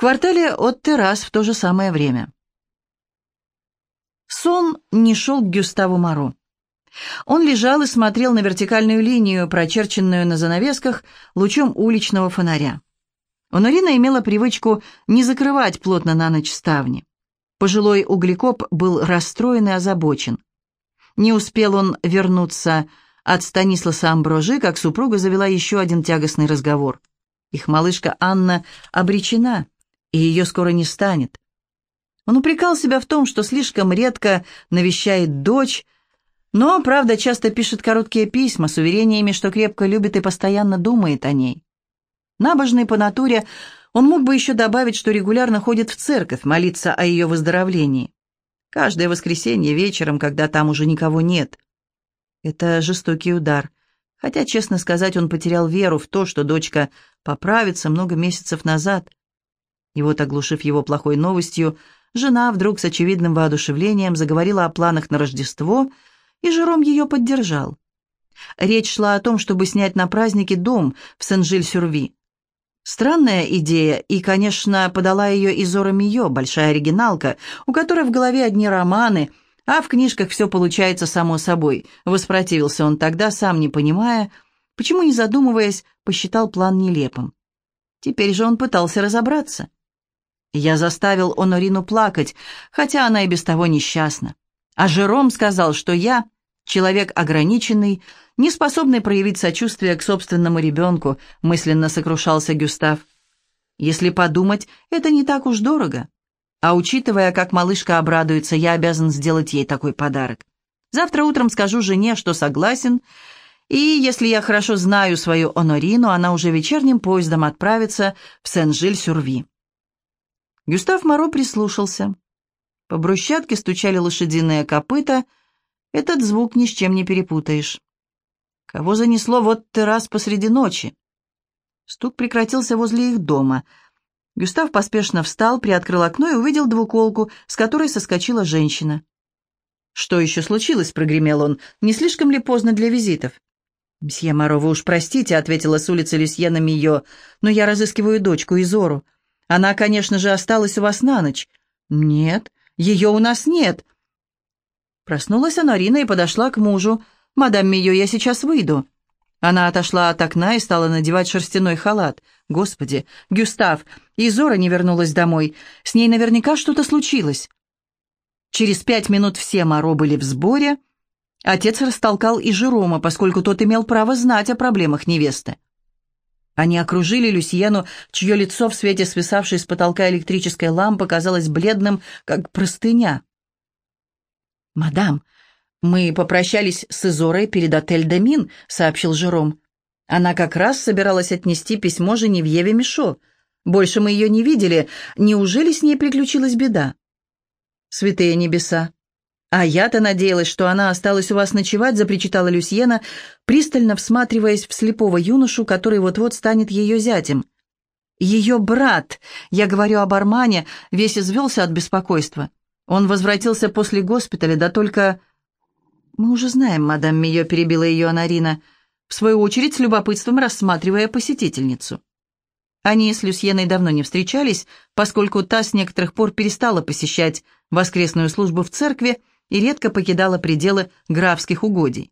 квартале от террас в то же самое время. Сон не шел к Гюставу Моро. Он лежал и смотрел на вертикальную линию, прочерченную на занавесках лучом уличного фонаря. Онорина имела привычку не закрывать плотно на ночь ставни. Пожилой углекоп был расстроен и озабочен. Не успел он вернуться от Станисласа Амброжи, как супруга завела еще один тягостный разговор. Их малышка Анна обречена, и ее скоро не станет. Он упрекал себя в том, что слишком редко навещает дочь, но, правда, часто пишет короткие письма с уверениями, что крепко любит и постоянно думает о ней. Набожный по натуре, он мог бы еще добавить, что регулярно ходит в церковь молиться о ее выздоровлении. Каждое воскресенье вечером, когда там уже никого нет. Это жестокий удар. Хотя, честно сказать, он потерял веру в то, что дочка поправится много месяцев назад. И вот, оглушив его плохой новостью, жена вдруг с очевидным воодушевлением заговорила о планах на Рождество, и Жером ее поддержал. Речь шла о том, чтобы снять на празднике дом в Сен-Жиль-Сюрви. Странная идея, и, конечно, подала ее Изора Мио, большая оригиналка, у которой в голове одни романы, а в книжках все получается само собой. Воспротивился он тогда, сам не понимая, почему, не задумываясь, посчитал план нелепым. Теперь же он пытался разобраться. Я заставил Онорину плакать, хотя она и без того несчастна. А Жером сказал, что я, человек ограниченный, не способный проявить сочувствие к собственному ребенку, мысленно сокрушался Гюстав. Если подумать, это не так уж дорого. А учитывая, как малышка обрадуется, я обязан сделать ей такой подарок. Завтра утром скажу жене, что согласен, и если я хорошо знаю свою Онорину, она уже вечерним поездом отправится в Сен-Жиль-Сюрви. Гюстав Моро прислушался. По брусчатке стучали лошадиные копыта. Этот звук ни с чем не перепутаешь. Кого занесло вот ты раз посреди ночи? Стук прекратился возле их дома. Гюстав поспешно встал, приоткрыл окно и увидел двуколку, с которой соскочила женщина. «Что еще случилось?» — прогремел он. «Не слишком ли поздно для визитов?» «Мсье Моро, вы уж простите», — ответила с улицы Люсьена Мио, «но я разыскиваю дочку Изору. Она, конечно же, осталась у вас на ночь». «Нет, ее у нас нет». Проснулась Анарина и подошла к мужу. «Мадам Мио, я сейчас выйду». Она отошла от окна и стала надевать шерстяной халат. «Господи, Гюстав, Изора не вернулась домой. С ней наверняка что-то случилось». Через пять минут все Моро были в сборе. Отец растолкал и Жерома, поскольку тот имел право знать о проблемах невесты. Они окружили Люсьену, чье лицо в свете свисавшей с потолка электрической лампы казалось бледным, как простыня. «Мадам, мы попрощались с Изорой перед отель «Демин», — сообщил Жером. «Она как раз собиралась отнести письмо Женевьеве Мишо. Больше мы ее не видели. Неужели с ней приключилась беда?» «Святые небеса! «А я-то надеялась, что она осталась у вас ночевать», — запричитала Люсьена, пристально всматриваясь в слепого юношу, который вот-вот станет ее зятем. «Ее брат!» — я говорю об Армане, весь извелся от беспокойства. Он возвратился после госпиталя, да только... «Мы уже знаем, мадам Мио», — перебила ее Анарина, в свою очередь с любопытством рассматривая посетительницу. Они с Люсьеной давно не встречались, поскольку та с некоторых пор перестала посещать воскресную службу в церкви, и редко покидала пределы графских угодий.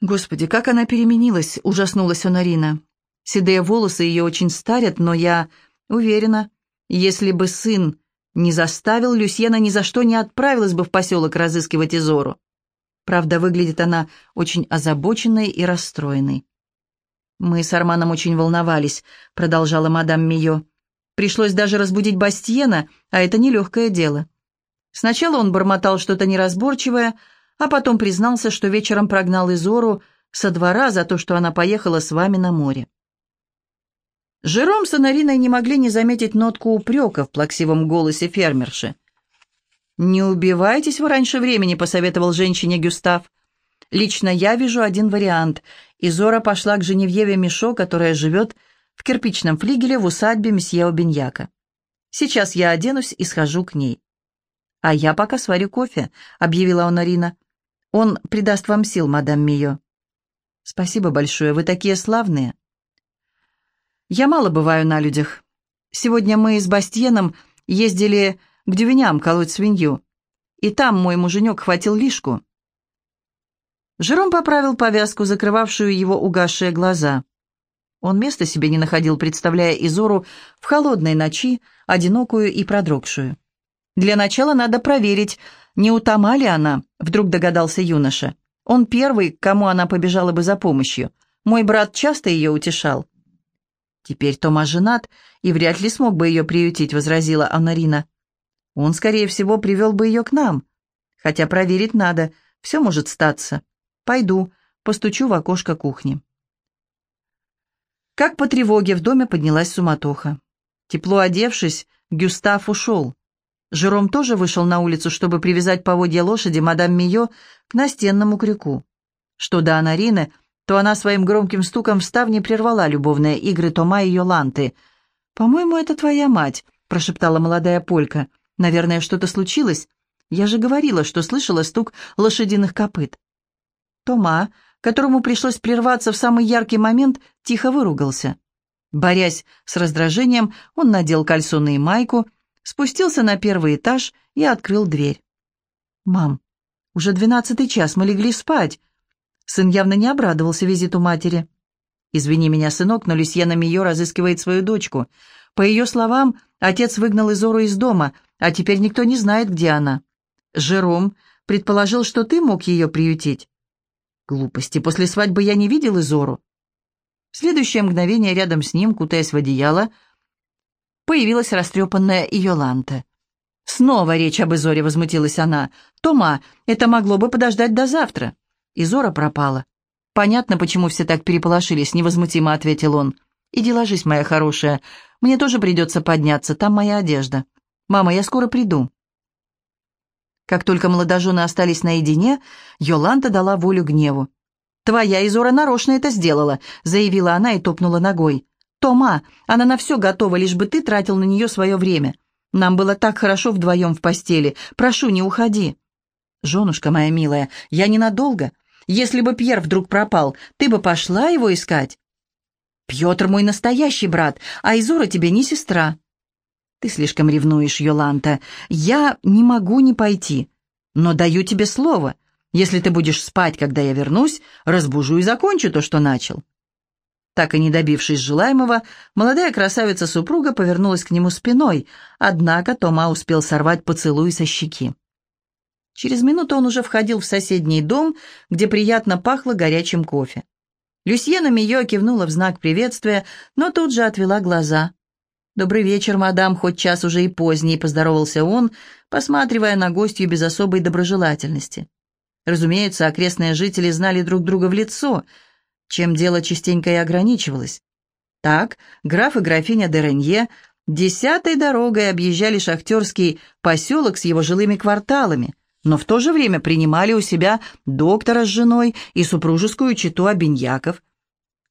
«Господи, как она переменилась!» — ужаснулась Онарина. «Седые волосы ее очень старят, но я уверена, если бы сын не заставил, Люсьена ни за что не отправилась бы в поселок разыскивать Изору. Правда, выглядит она очень озабоченной и расстроенной. «Мы с Арманом очень волновались», — продолжала мадам Мио. «Пришлось даже разбудить Бастиена, а это нелегкое дело. Сначала он бормотал что-то неразборчивое, а потом признался, что вечером прогнал Изору со двора за то, что она поехала с вами на море. Жером с Анариной не могли не заметить нотку упрека в плаксивом голосе фермерши. «Не убивайтесь вы раньше времени», — посоветовал женщине Гюстав. «Лично я вижу один вариант. Изора пошла к Женевьеве Мишо, которая живет в кирпичном флигеле в усадьбе месье Обиньяка. Сейчас я оденусь и схожу к ней». «А я пока сварю кофе», — объявила Онорина. «Он придаст вам сил, мадам Мио». «Спасибо большое, вы такие славные». «Я мало бываю на людях. Сегодня мы с Бастьеном ездили к дювеням колоть свинью, и там мой муженек хватил лишку». Жером поправил повязку, закрывавшую его угасшие глаза. Он места себе не находил, представляя Изору в холодной ночи, одинокую и продрогшую. «Для начала надо проверить, не утома ли она», — вдруг догадался юноша. «Он первый, к кому она побежала бы за помощью. Мой брат часто ее утешал». «Теперь Тома женат и вряд ли смог бы ее приютить», — возразила Анарина. «Он, скорее всего, привел бы ее к нам. Хотя проверить надо, все может статься. Пойду, постучу в окошко кухни». Как по тревоге в доме поднялась суматоха. Тепло одевшись, Гюстав ушел. Жером тоже вышел на улицу, чтобы привязать поводья лошади мадам Мио к настенному крюку. Что до Анарины, то она своим громким стуком в ставне прервала любовные игры Тома и Йоланты. «По-моему, это твоя мать», — прошептала молодая полька. «Наверное, что-то случилось. Я же говорила, что слышала стук лошадиных копыт». Тома, которому пришлось прерваться в самый яркий момент, тихо выругался. Борясь с раздражением, он надел кальсоны и майку, спустился на первый этаж и открыл дверь. «Мам, уже двенадцатый час, мы легли спать». Сын явно не обрадовался визиту матери. «Извини меня, сынок, но Люсьена Мио разыскивает свою дочку. По ее словам, отец выгнал Изору из дома, а теперь никто не знает, где она. Жером предположил, что ты мог ее приютить. Глупости. После свадьбы я не видел Изору. В следующее мгновение рядом с ним, кутаясь в одеяло, появилась растрепанная Иоланта. «Снова речь об Изоре», — возмутилась она. «Тома, это могло бы подождать до завтра». Изора пропала. «Понятно, почему все так переполошились», — невозмутимо ответил он. «Иди ложись, моя хорошая. Мне тоже придется подняться, там моя одежда. Мама, я скоро приду». Как только молодожены остались наедине, Йоланта дала волю гневу. «Твоя Изора нарочно это сделала», — заявила она и топнула ногой. «Тома, она на все готова, лишь бы ты тратил на нее свое время. Нам было так хорошо вдвоем в постели. Прошу, не уходи». «Женушка моя милая, я ненадолго. Если бы Пьер вдруг пропал, ты бы пошла его искать?» «Пьетр мой настоящий брат, а Изора тебе не сестра». «Ты слишком ревнуешь, Йоланта. Я не могу не пойти. Но даю тебе слово. Если ты будешь спать, когда я вернусь, разбужу и закончу то, что начал». Так и не добившись желаемого, молодая красавица-супруга повернулась к нему спиной, однако Тома успел сорвать поцелуй со щеки. Через минуту он уже входил в соседний дом, где приятно пахло горячим кофе. Люсьена Мио кивнула в знак приветствия, но тут же отвела глаза. «Добрый вечер, мадам, хоть час уже и поздний», — поздоровался он, посматривая на гостью без особой доброжелательности. Разумеется, окрестные жители знали друг друга в лицо, чем дело частенько и ограничивалось. Так, граф и графиня де Ренье десятой дорогой объезжали шахтерский поселок с его жилыми кварталами, но в то же время принимали у себя доктора с женой и супружескую чету обиньяков,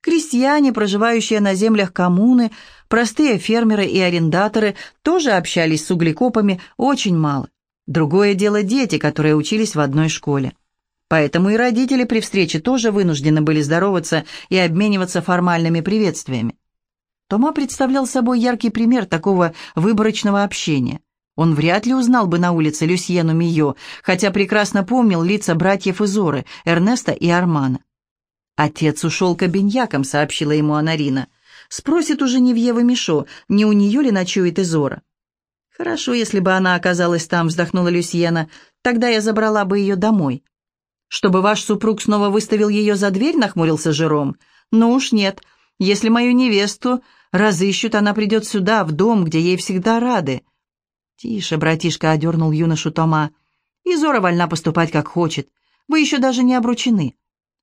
Крестьяне, проживающие на землях коммуны, простые фермеры и арендаторы тоже общались с углекопами очень мало. Другое дело дети, которые учились в одной школе. Поэтому и родители при встрече тоже вынуждены были здороваться и обмениваться формальными приветствиями. Тома представлял собой яркий пример такого выборочного общения. Он вряд ли узнал бы на улице Люсьену Мио, хотя прекрасно помнил лица братьев Изоры, Эрнеста и Армана. «Отец ушел к обиньякам», — сообщила ему Анарина. «Спросит у Женевьевы Мишо, не у нее ли ночует Изора». «Хорошо, если бы она оказалась там», — вздохнула Люсьена. «Тогда я забрала бы ее домой». «Чтобы ваш супруг снова выставил ее за дверь?» — нахмурился Жером. «Ну уж нет. Если мою невесту разыщут, она придет сюда, в дом, где ей всегда рады». «Тише, братишка», — одернул юношу Тома. «Изора вольна поступать, как хочет. Вы еще даже не обручены.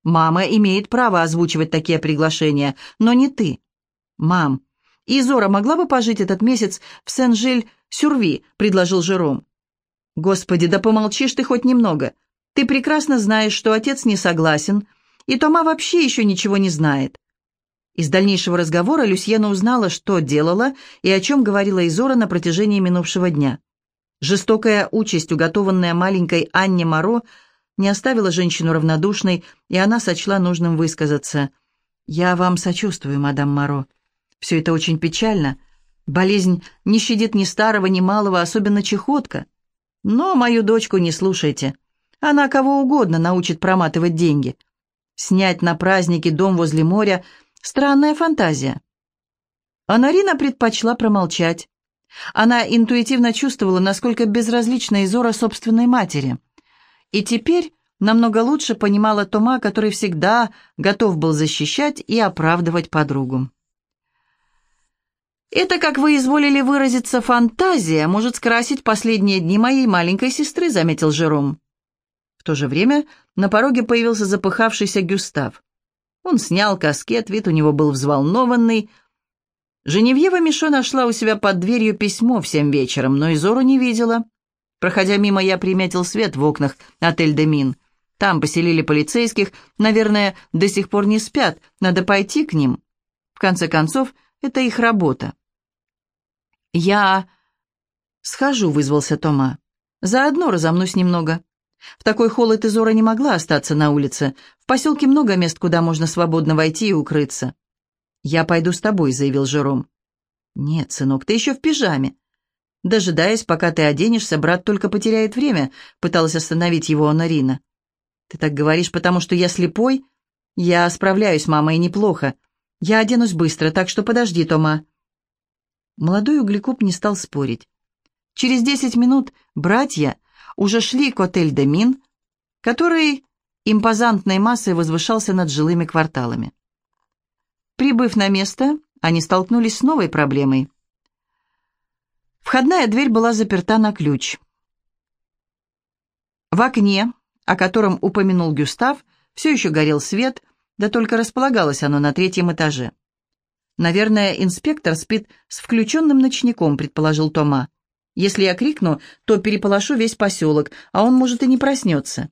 Мама имеет право озвучивать такие приглашения, но не ты. Мам, Изора могла бы пожить этот месяц в Сен-Жиль-Сюрви, предложил Жером. Господи, да помолчишь ты хоть немного. Ты прекрасно знаешь, что отец не согласен, и Тома вообще еще ничего не знает. Из дальнейшего разговора Люсьена узнала, что делала и о чем говорила Изора на протяжении минувшего дня. Жестокая участь, уготованная маленькой Анне Моро, не оставила женщину равнодушной, и она сочла нужным высказаться. «Я вам сочувствую, мадам Моро. Все это очень печально. Болезнь не щадит ни старого, ни малого, особенно чехотка. Но мою дочку не слушайте. Она кого угодно научит проматывать деньги. Снять на праздники дом возле моря — странная фантазия. А Нарина предпочла промолчать. Она интуитивно чувствовала, насколько безразлична Изора собственной матери. И теперь намного лучше понимала Тома, который всегда готов был защищать и оправдывать подругу. «Это, как вы изволили выразиться, фантазия может скрасить последние дни моей маленькой сестры», — заметил Жером. В то же время на пороге появился запыхавшийся Гюстав. Он снял каскет, вид у него был взволнованный. Женевьева Мишо нашла у себя под дверью письмо в семь вечером, но Изору не видела. Проходя мимо, я приметил свет в окнах отель «Демин». Там поселили полицейских, наверное, до сих пор не спят, надо пойти к ним. В конце концов, это их работа. «Я схожу», — вызвался Тома. «Заодно разомнусь немного». В такой холод Изора не могла остаться на улице. В поселке много мест, куда можно свободно войти и укрыться. «Я пойду с тобой», — заявил Жером. «Нет, сынок, ты еще в пижаме». Дожидаясь, пока ты оденешься, брат только потеряет время, пыталась остановить его Онорина. «Ты так говоришь, потому что я слепой?» «Я справляюсь, мама, и неплохо. Я оденусь быстро, так что подожди, Тома». Молодой углекоп не стал спорить. Через десять минут братья уже шли к отель «Де Мин», который импозантной массой возвышался над жилыми кварталами. Прибыв на место, они столкнулись с новой проблемой. Входная дверь была заперта на ключ. В окне, о котором упомянул Гюстав, все еще горел свет, да только располагалось оно на третьем этаже. «Наверное, инспектор спит с включенным ночником», — предположил Тома. «Если я крикну, то переполошу весь поселок, а он, может, и не проснется».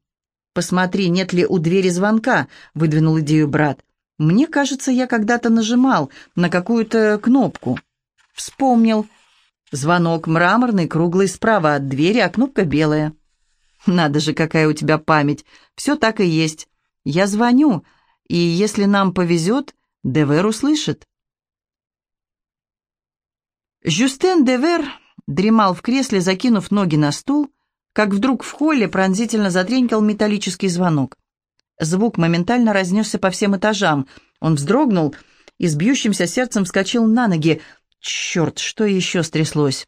«Посмотри, нет ли у двери звонка», — выдвинул идею брат. «Мне кажется, я когда-то нажимал на какую-то кнопку». «Вспомнил. Звонок мраморный, круглый, справа от двери, а кнопка белая». «Надо же, какая у тебя память. Все так и есть. Я звоню, и если нам повезет, Девер услышит». Жюстен Девер дремал в кресле, закинув ноги на стул, как вдруг в холле пронзительно затренькал металлический звонок. Звук моментально разнесся по всем этажам. Он вздрогнул и с бьющимся сердцем вскочил на ноги. Черт, что еще стряслось?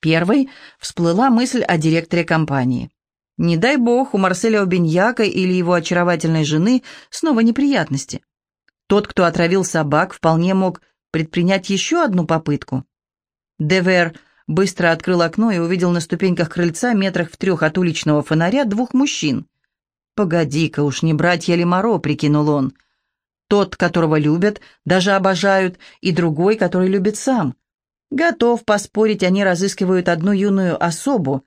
Первой всплыла мысль о директоре компании. Не дай бог, у Марселя Обиньяка или его очаровательной жены снова неприятности. Тот, кто отравил собак, вполне мог предпринять еще одну попытку. Девер быстро открыл окно и увидел на ступеньках крыльца метрах в трех от уличного фонаря двух мужчин. «Погоди-ка, уж не братья Лемаро», — прикинул он. «Тот, которого любят, даже обожают, и другой, который любит сам. Готов поспорить, они разыскивают одну юную особу».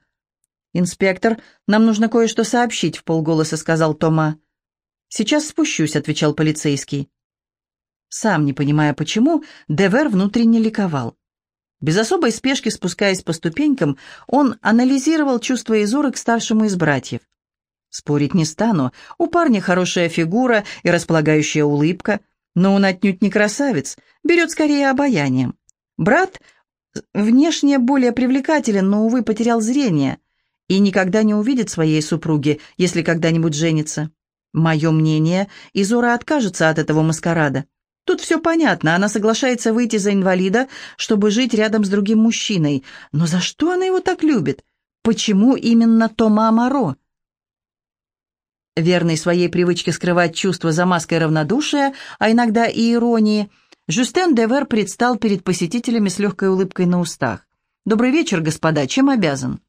«Инспектор, нам нужно кое-что сообщить», — в полголоса сказал Тома. «Сейчас спущусь», — отвечал полицейский. Сам не понимая почему, Девер внутренне ликовал. Без особой спешки спускаясь по ступенькам, он анализировал чувства Изоры к старшему из братьев. Спорить не стану, у парня хорошая фигура и располагающая улыбка, но он отнюдь не красавец, берет скорее обаянием. Брат внешне более привлекателен, но, увы, потерял зрение и никогда не увидит своей супруги, если когда-нибудь женится. Мое мнение, Изора откажется от этого маскарада. Тут все понятно, она соглашается выйти за инвалида, чтобы жить рядом с другим мужчиной. Но за что она его так любит? Почему именно Тома Амаро? Верный своей привычке скрывать чувства за маской равнодушия, а иногда и иронии, Жюстен Девер предстал перед посетителями с легкой улыбкой на устах. «Добрый вечер, господа, чем обязан?»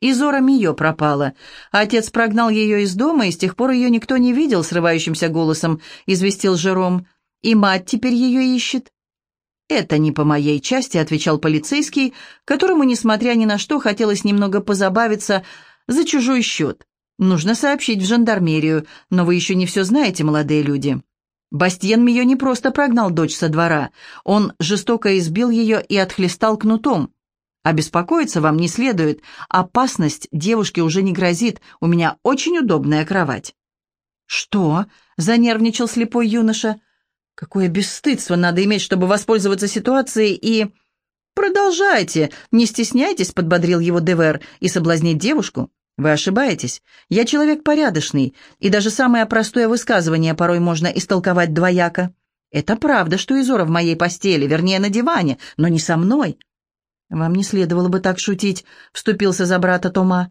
Изора Мио пропала. Отец прогнал ее из дома, и с тех пор ее никто не видел, срывающимся голосом известил Жером и мать теперь ее ищет». «Это не по моей части», — отвечал полицейский, которому, несмотря ни на что, хотелось немного позабавиться за чужой счет. «Нужно сообщить в жандармерию, но вы еще не все знаете, молодые люди». Бастьен Мио не просто прогнал дочь со двора, он жестоко избил ее и отхлестал кнутом. А беспокоиться вам не следует, опасность девушке уже не грозит, у меня очень удобная кровать». «Что?» — занервничал слепой юноша. Какое бесстыдство надо иметь, чтобы воспользоваться ситуацией и... «Продолжайте, не стесняйтесь», — подбодрил его Девер, — «и соблазнить девушку. Вы ошибаетесь. Я человек порядочный, и даже самое простое высказывание порой можно истолковать двояко. Это правда, что Изора в моей постели, вернее, на диване, но не со мной». «Вам не следовало бы так шутить», — вступился за брата Тома.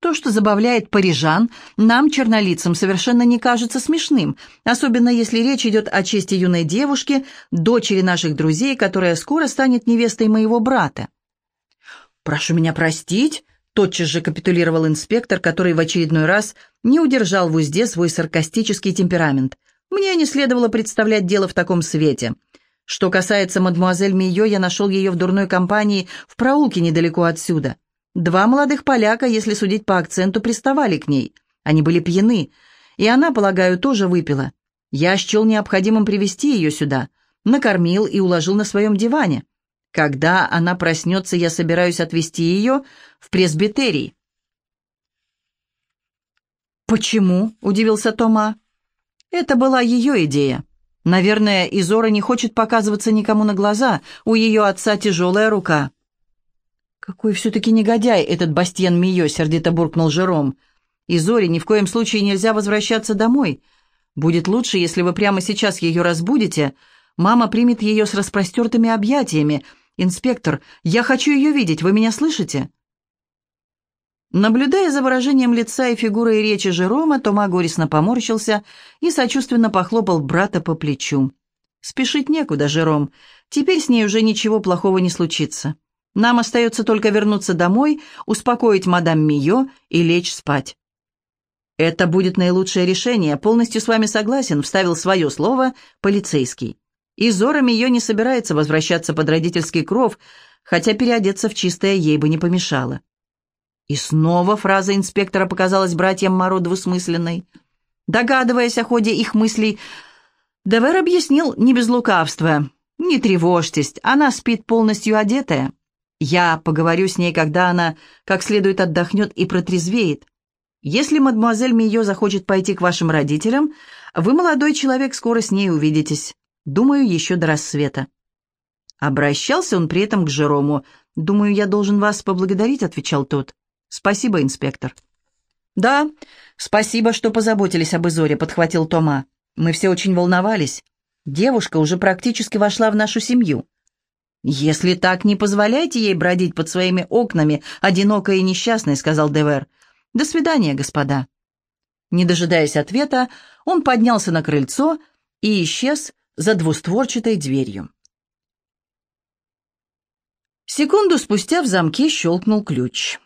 То, что забавляет парижан, нам, чернолицам, совершенно не кажется смешным, особенно если речь идет о чести юной девушки, дочери наших друзей, которая скоро станет невестой моего брата. «Прошу меня простить», — тотчас же капитулировал инспектор, который в очередной раз не удержал в узде свой саркастический темперамент. «Мне не следовало представлять дело в таком свете». Что касается мадмуазель Мийо, я нашел ее в дурной компании в проулке недалеко отсюда. Два молодых поляка, если судить по акценту, приставали к ней. Они были пьяны, и она, полагаю, тоже выпила. Я счел необходимым привести ее сюда, накормил и уложил на своем диване. Когда она проснется, я собираюсь отвезти ее в пресбитерий. «Почему?» — удивился Тома. «Это была ее идея. Наверное, Изора не хочет показываться никому на глаза, у ее отца тяжелая рука». «Какой все-таки негодяй этот Бастьен Мио!» — сердито буркнул Жером. «И Зоре ни в коем случае нельзя возвращаться домой. Будет лучше, если вы прямо сейчас ее разбудите. Мама примет ее с распростертыми объятиями. Инспектор, я хочу ее видеть, вы меня слышите?» Наблюдая за выражением лица и фигурой речи Жерома, Тома горестно поморщился и сочувственно похлопал брата по плечу. «Спешить некуда, Жером. Теперь с ней уже ничего плохого не случится. Нам остается только вернуться домой, успокоить мадам Мио и лечь спать». «Это будет наилучшее решение. Полностью с вами согласен», — вставил свое слово полицейский. И Зора Мио не собирается возвращаться под родительский кров, хотя переодеться в чистое ей бы не помешало. И снова фраза инспектора показалась братьям Моро двусмысленной. Догадываясь о ходе их мыслей, Девер объяснил не без лукавства. «Не тревожьтесь, она спит полностью одетая». Я поговорю с ней, когда она как следует отдохнет и протрезвеет. Если мадемуазель Мио захочет пойти к вашим родителям, вы, молодой человек, скоро с ней увидитесь. Думаю, еще до рассвета». Обращался он при этом к Жерому. «Думаю, я должен вас поблагодарить», — отвечал тот. «Спасибо, инспектор». «Да, спасибо, что позаботились об Изоре», — подхватил Тома. «Мы все очень волновались. Девушка уже практически вошла в нашу семью. «Если так, не позволяйте ей бродить под своими окнами, одинокой и несчастной», — сказал Девер. «До свидания, господа». Не дожидаясь ответа, он поднялся на крыльцо и исчез за двустворчатой дверью. Секунду спустя в замке щелкнул ключ.